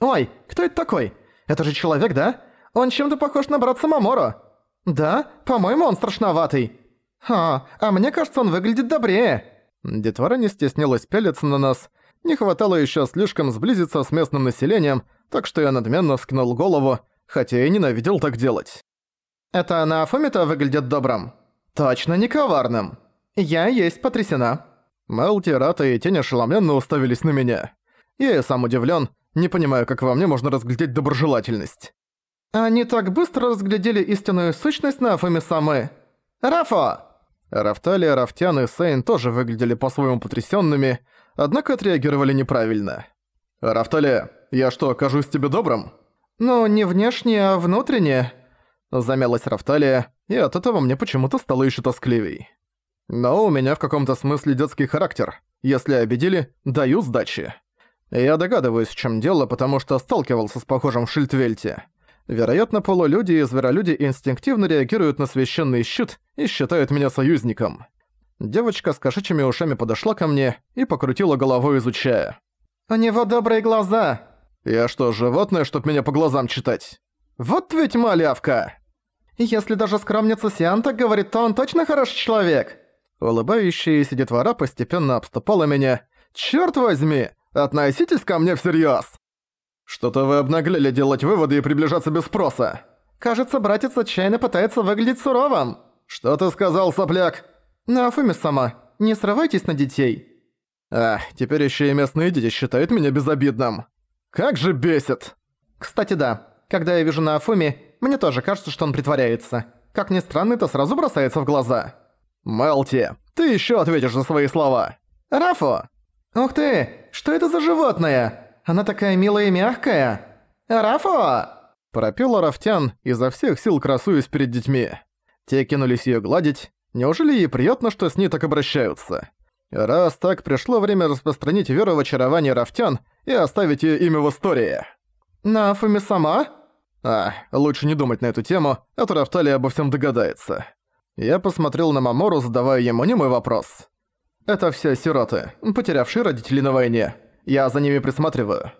«Ой, кто это такой? Это же человек, да? Он чем-то похож на брат Самоморо». «Да? По-моему, он страшноватый». «Ха, а мне кажется, он выглядит добрее». Детвора не стеснилась пялиться на нас. Не хватало еще слишком сблизиться с местным населением, так что я надменно вскинул голову, хотя и ненавидел так делать. «Это на Афоме-то выглядит добрым?» «Точно не коварным. Я есть потрясена». Мелти, Рата и Тень ошеломленно уставились на меня. Я и сам удивлен, не понимаю, как во мне можно разглядеть доброжелательность. Они так быстро разглядели истинную сущность на Афоме Самы. Рафа! Рафталия, Рафтян и Сейн тоже выглядели по-своему потрясенными, однако отреагировали неправильно. «Рафталия, я что, кажусь тебе добрым?» «Ну, не внешне, а внутренне», — замялась Рафталия, и от этого мне почему-то стало еще тоскливей. Но у меня в каком-то смысле детский характер. Если обидели, даю сдачи. Я догадываюсь, в чем дело, потому что сталкивался с похожим в Шильдвельте. Вероятно, полулюди и зверолюди инстинктивно реагируют на священный щит и считают меня союзником. Девочка с кошачьими ушами подошла ко мне и покрутила головой, изучая. «У него добрые глаза!» «Я что, животное, чтоб меня по глазам читать?» «Вот ведь малявка!» «Если даже скромница Сианта говорит, то он точно хороший человек!» Улыбающаяся детвора постепенно обступала меня. «Чёрт возьми! Относитесь ко мне всерьёз!» «Что-то вы обнаглели делать выводы и приближаться без спроса!» «Кажется, братец отчаянно пытается выглядеть суровым!» «Что ты сказал, сопляк?» «Нафуми сама, не срывайтесь на детей!» Ах, теперь ещё и местные дети считают меня безобидным. Как же бесит! Кстати, да, когда я вижу Нафуми, мне тоже кажется, что он притворяется. Как ни странно, это сразу бросается в глаза. «Мелти, ты ещё ответишь за свои слова!» «Рафо! Ух ты, что это за животное? Она такая милая и мягкая! Рафо!» Пропела Рафтян, изо всех сил красуясь перед детьми. Те кинулись её гладить. Неужели ей приятно, что с ней так обращаются? Раз так, пришло время распространить веру в очарование Рафтян и оставить её имя в истории. «Нафуми сама?» А, лучше не думать на эту тему, а то Рафталия обо всем догадается. Я посмотрел на Мамору, задавая ему немой вопрос. «Это все сироты, потерявшие родителей на войне. Я за ними присматриваю».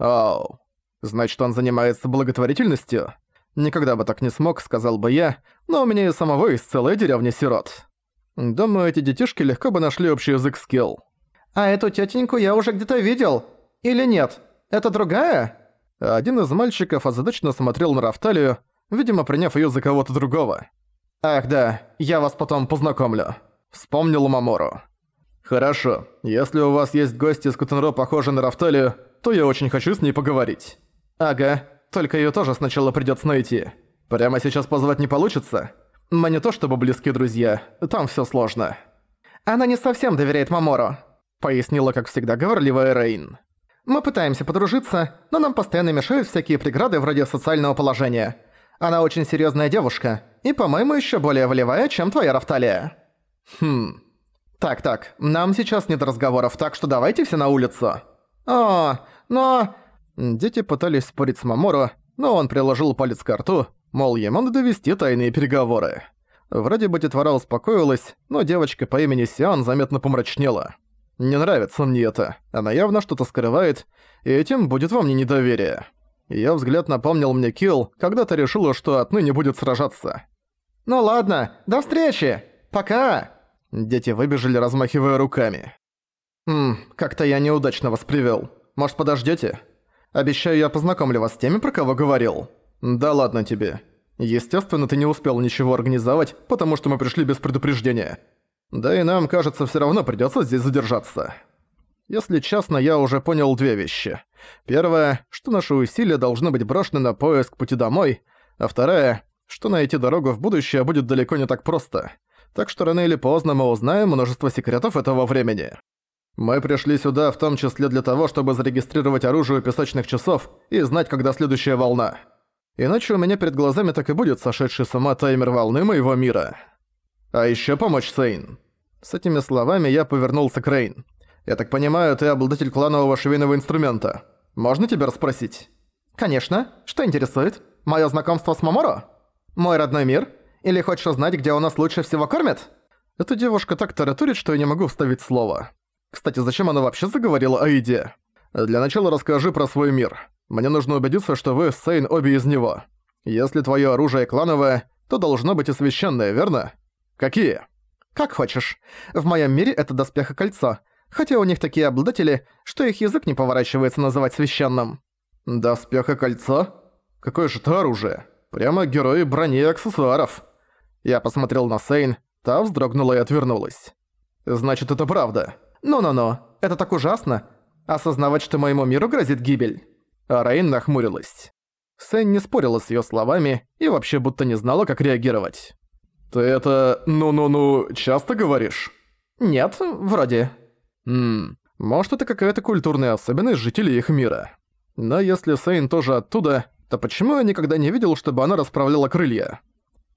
«Оу. Значит, он занимается благотворительностью?» «Никогда бы так не смог», — сказал бы я, но у меня и самого есть целая деревня сирот. Думаю, эти детишки легко бы нашли общий язык с Килл. «А эту тетеньку я уже где-то видел. Или нет? Это другая?» Один из мальчиков озадаченно смотрел на Рафталию, видимо, приняв её за кого-то другого. «Ах да, я вас потом познакомлю», — вспомнил Мамору. «Хорошо, если у вас есть гости из Кутенро, похожие на Рафталию, то я очень хочу с ней поговорить». «Ага, только её тоже сначала придётся найти. Прямо сейчас позвать не получится? Мы не то чтобы близкие друзья, там всё сложно». «Она не совсем доверяет Мамору», — пояснила, как всегда, говорливая Рейн. «Мы пытаемся подружиться, но нам постоянно мешают всякие преграды вроде социального положения». Она очень серьезная девушка, и, по-моему, еще более волевая, чем твоя Рафталия. Хм. Так-так, нам сейчас нет разговоров, так что давайте все на улицу. О, но... Дети пытались спорить с Маморо, но он приложил палец к рту, мол, ему надо довести тайные переговоры. Вроде бы детвора успокоилась, но девочка по имени Сиан заметно помрачнела. Не нравится мне это, она явно что-то скрывает, и этим будет во мне недоверие. Её взгляд напомнил мне Килл, когда-то решила, что отныне будет сражаться. «Ну ладно, до встречи! Пока!» Дети выбежали, размахивая руками. «Хм, как-то я неудачно вас привёл. Может, подождёте? Обещаю, я познакомлю вас с теми, про кого говорил. Да ладно тебе. Естественно, ты не успел ничего организовать, потому что мы пришли без предупреждения. Да и нам, кажется, всё равно придётся здесь задержаться». Если честно, я уже понял две вещи. Первое, что наши усилия должны быть брошены на поиск пути домой, а вторая, что найти дорогу в будущее будет далеко не так просто. Так что рано или поздно мы узнаем множество секретов этого времени. Мы пришли сюда в том числе для того, чтобы зарегистрировать оружие песочных часов и знать, когда следующая волна. Иначе у меня перед глазами так и будет сошедший с ума таймер волны моего мира. А ещё помочь Сейн. С этими словами я повернулся к Рейн. Я так понимаю, ты обладатель кланового швейного инструмента. Можно тебя расспросить?» «Конечно. Что интересует? Моё знакомство с Маморо? Мой родной мир? Или хочешь узнать, где у нас лучше всего кормят?» Эта девушка так тараторит, что я не могу вставить слово. Кстати, зачем она вообще заговорила о еде? Для начала расскажи про свой мир. Мне нужно убедиться, что вы, Сейн, обе из него. Если твое оружие клановое, то должно быть и священное, верно? Какие? Как хочешь. В моем мире это доспех и кольцо, хотя у них такие обладатели, что их язык не поворачивается называть священным. Доспех и кольцо? Какое же это оружие? Прямо герои брони и аксессуаров. Я посмотрел на Сейн, та вздрогнула и отвернулась. Значит, это правда. Ну-ну-ну, это так ужасно. Осознавать, что моему миру грозит гибель. А Рейн нахмурилась. Сэн не спорила с её словами и вообще будто не знала, как реагировать. «Ты это ну-ну-ну часто говоришь?» «Нет, вроде». «Ммм, может, это какая-то культурная особенность жителей их мира. Но если Сейн тоже оттуда, то почему я никогда не видел, чтобы она расправляла крылья?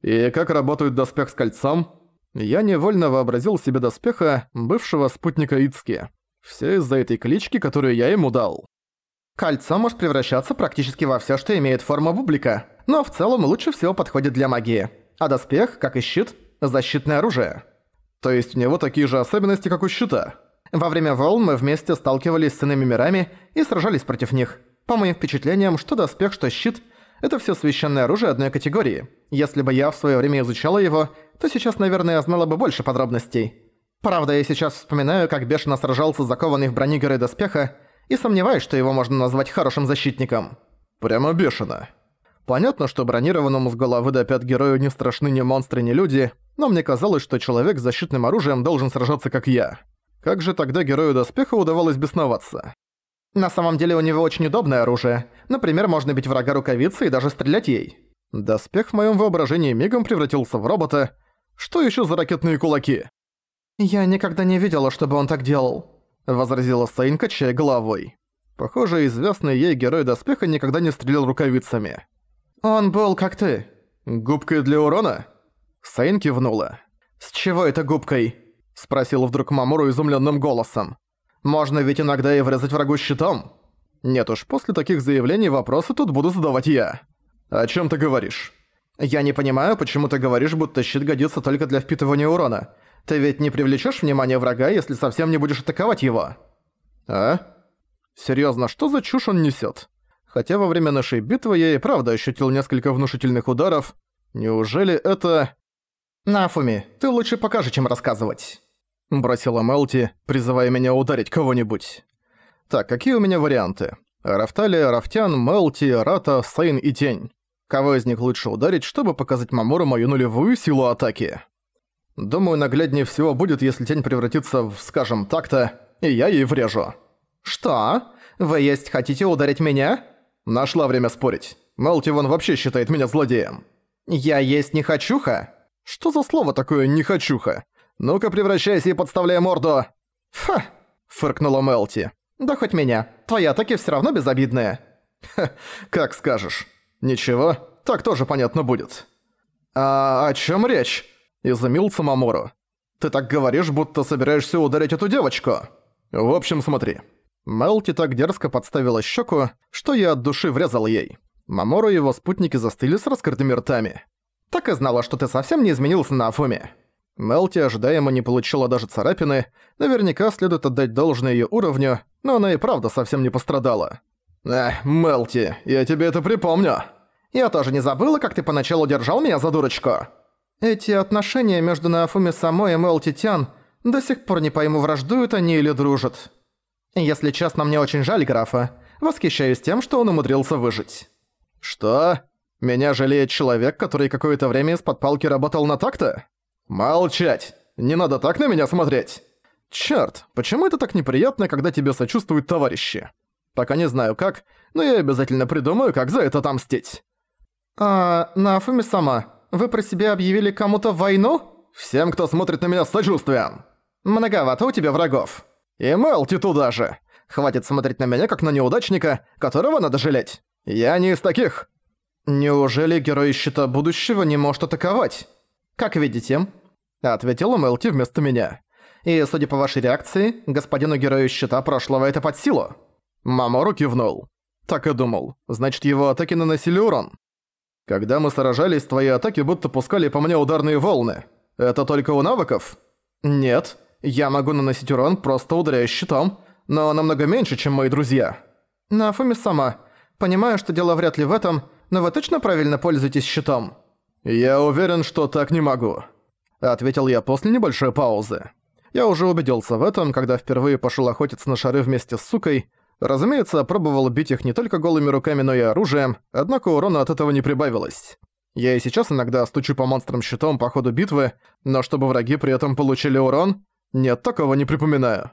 И как работает доспех с кольцом?» Я невольно вообразил себе доспеха бывшего спутника Ицки. Все из-за этой клички, которую я ему дал. Кольцо может превращаться практически во всё, что имеет форму бублика, но в целом лучше всего подходит для магии. А доспех, как и щит, защитное оружие. То есть у него такие же особенности, как у щита? Во время волн мы вместе сталкивались с иными мирами и сражались против них. По моим впечатлениям, что доспех, что щит – это всё священное оружие одной категории. Если бы я в своё время изучала его, то сейчас, наверное, знала бы больше подробностей. Правда, я сейчас вспоминаю, как бешено сражался закованный в брони герой доспеха, и сомневаюсь, что его можно назвать хорошим защитником. Прямо бешено. Понятно, что бронированному с головы до пят герою не страшны ни монстры, ни люди, но мне казалось, что человек с защитным оружием должен сражаться как я. Как же тогда герою доспеха удавалось бесноваться? На самом деле у него очень удобное оружие. Например, можно бить врага рукавицей и даже стрелять ей. Доспех в моем воображении мигом превратился в робота. Что еще за ракетные кулаки? «Я никогда не видела, чтобы он так делал», — возразила Сейн, качая головой. Похоже, известный ей герой доспеха никогда не стрелял рукавицами. «Он был как ты». «Губкой для урона?» Сейн кивнула. «С чего это губкой?» — спросил вдруг Мамуру изумленным голосом. «Можно ведь иногда и врезать врагу щитом». «Нет уж, после таких заявлений вопросы тут буду задавать я». «О чем ты говоришь?» «Я не понимаю, почему ты говоришь, будто щит годится только для впитывания урона. Ты ведь не привлечешь внимание врага, если совсем не будешь атаковать его?» «А? Серьезно, что за чушь он несет? Хотя во время нашей битвы я и правда ощутил несколько внушительных ударов. Неужели это...» «Нафуми, ты лучше покажи, чем рассказывать», — бросила Мелти, призывая меня ударить кого-нибудь. «Так, какие у меня варианты? Рафталия, Рафтян, Мелти, Рата, Сейн и Тень. Кого из них лучше ударить, чтобы показать Мамору мою нулевую силу атаки?» Думаю, нагляднее всего будет, если тень превратится в, скажем так-то, и я ей врежу. Что? Вы есть хотите ударить меня? Нашла время спорить. Малтиван вообще считает меня злодеем. Я есть не хочуха? Что за слово такое «не хочуха»? Ну-ка превращайся и подставляй морду. Ха! Фыркнула Мелти. Да хоть меня. Твои атаки все равно безобидные. Ха, как скажешь. Ничего, так тоже понятно будет. А о чем речь? изумился Мамору. «Ты так говоришь, будто собираешься ударить эту девочку. В общем, смотри». Мелти так дерзко подставила щеку, что я от души врезал ей. Мамору и его спутники застыли с раскрытыми ртами. «Так и знала, что ты совсем не изменился на Афуме». Мелти ожидаемо не получила даже царапины, наверняка следует отдать должное ее уровню, но она и правда совсем не пострадала. «Эх, Мелти, я тебе это припомню!» «Я тоже не забыла, как ты поначалу держал меня за дурочку!» Эти отношения между Нафуми самой и Мэл Титян до сих пор не пойму, враждуют они или дружат. Если честно, мне очень жаль графа. Восхищаюсь тем, что он умудрился выжить. Что? Меня жалеет человек, который какое-то время из-под палки работал на так-то? Молчать! Не надо так на меня смотреть! Чёрт, почему это так неприятно, когда тебе сочувствуют товарищи? Пока не знаю как, но я обязательно придумаю, как за это отомстить. А, Нафуми сама, вы про себя объявили кому-то войну? Всем, кто смотрит на меня с сочувствием. Многовато у тебя врагов. И Мелти туда же. Хватит смотреть на меня, как на неудачника, которого надо жалеть. Я не из таких. Неужели герой щита будущего не может атаковать? Как видите, ответила Мелти вместо меня. И, судя по вашей реакции, господину герою щита прошлого это под силу. Мамору кивнул. Так и думал. Значит, его атаки наносили урон. Когда мы сражались, твои атаки будто пускали по мне ударные волны. Это только у навыков? Нет. Я могу наносить урон, просто ударяя щитом, но намного меньше, чем мои друзья. Нафуми сама, Понимаю, что дело вряд ли в этом, но вы точно правильно пользуетесь щитом?» «Я уверен, что так не могу», — ответил я после небольшой паузы. Я уже убедился в этом, когда впервые пошел охотиться на шары вместе с сукой. Разумеется, пробовал бить их не только голыми руками, но и оружием, однако урона от этого не прибавилось. Я и сейчас иногда стучу по монстрам щитом по ходу битвы, но чтобы враги при этом получили урон, нет, такого не припоминаю.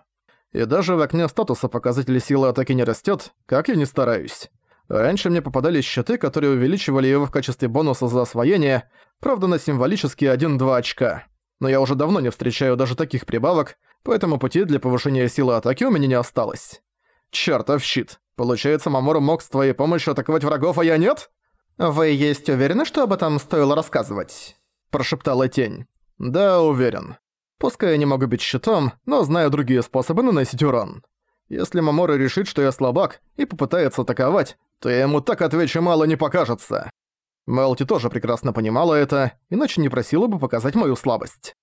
И даже в окне статуса показатель силы атаки не растет, как я не стараюсь. Раньше мне попадались щиты, которые увеличивали его в качестве бонуса за освоение, правда на символические 1-2 очка. Но я уже давно не встречаю даже таких прибавок, поэтому пути для повышения силы атаки у меня не осталось. Чёртов щит. Получается, Мамору мог с твоей помощью атаковать врагов, а я нет? «Вы есть уверены, что об этом стоило рассказывать?» Прошептала тень. «Да, уверен. Пускай я не могу быть щитом, но знаю другие способы наносить урон. Если Мамора решит, что я слабак, и попытается атаковать, то я ему так отвечу мало не покажется. Мелти тоже прекрасно понимала это, иначе не просила бы показать мою слабость.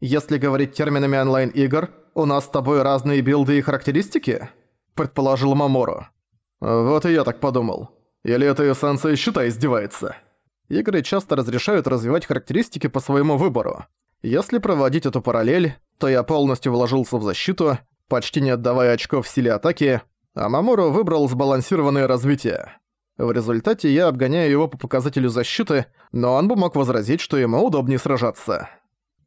«Если говорить терминами онлайн-игр, у нас с тобой разные билды и характеристики?» – предположил Мамору. «Вот и я так подумал. Или это эссенция щита издевается?» Игры часто разрешают развивать характеристики по своему выбору. Если проводить эту параллель, то я полностью вложился в защиту, почти не отдавая очков в силе атаки, а Мамору выбрал сбалансированное развитие. В результате я обгоняю его по показателю защиты, но он бы мог возразить, что ему удобнее сражаться.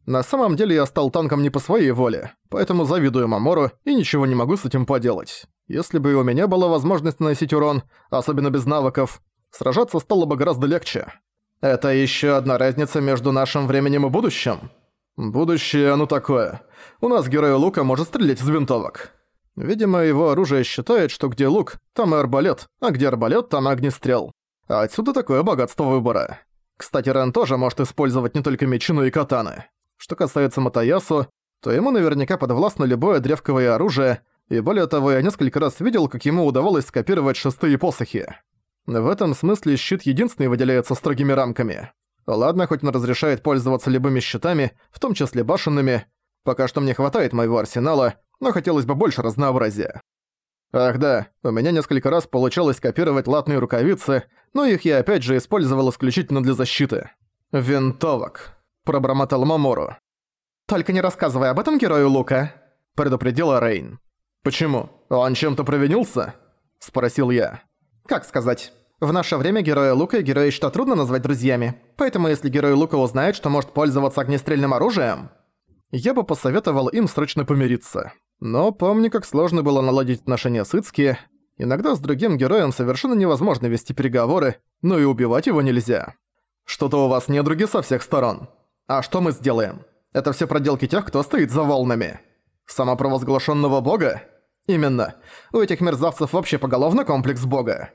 На самом деле я стал танком не по своей воле, поэтому завидую Мамору и ничего не могу с этим поделать. Если бы у меня была возможность наносить урон, особенно без навыков, сражаться стало бы гораздо легче. Это еще одна разница между нашим временем и будущим. Будущее оно такое. У нас герой лука может стрелять из винтовок. Видимо, его оружие считает, что где лук, там и арбалет, а где арбалет, там огнестрел. А отсюда такое богатство выбора. Кстати, Рен тоже может использовать не только мечи, но и катаны. Что касается Матаясу, то ему наверняка подвластно любое древковое оружие, и более того, я несколько раз видел, как ему удавалось скопировать шестые посохи. В этом смысле щит единственный выделяется строгими рамками. Ладно, хоть он разрешает пользоваться любыми щитами, в том числе башенными. Пока что мне хватает моего арсенала, но хотелось бы больше разнообразия. Ах да, у меня несколько раз получалось копировать латные рукавицы, но их я опять же использовал исключительно для защиты. «Винтовок», — пробормотал Мамору. «Только не рассказывай об этом герою Лука», — предупредила Рейн. «Почему? Он чем-то провинился?» — спросил я. «Как сказать?» В наше время героя Лука и героя Щита трудно назвать друзьями, поэтому если герой Лука узнает, что может пользоваться огнестрельным оружием... Я бы посоветовал им срочно помириться. Но помню, как сложно было наладить отношения с Ицки. Иногда с другим героем совершенно невозможно вести переговоры, но и убивать его нельзя. Что-то у вас недруги со всех сторон. А что мы сделаем? Это все проделки тех, кто стоит за волнами. Самопровозглашенного бога? Именно. У этих мерзавцев вообще поголовно комплекс бога.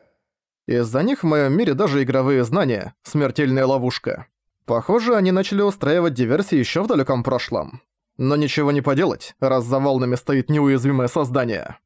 Из-за них в моем мире даже игровые знания – смертельная ловушка. Похоже, они начали устраивать диверсии еще в далеком прошлом. Но ничего не поделать, раз за волнами стоит неуязвимое создание.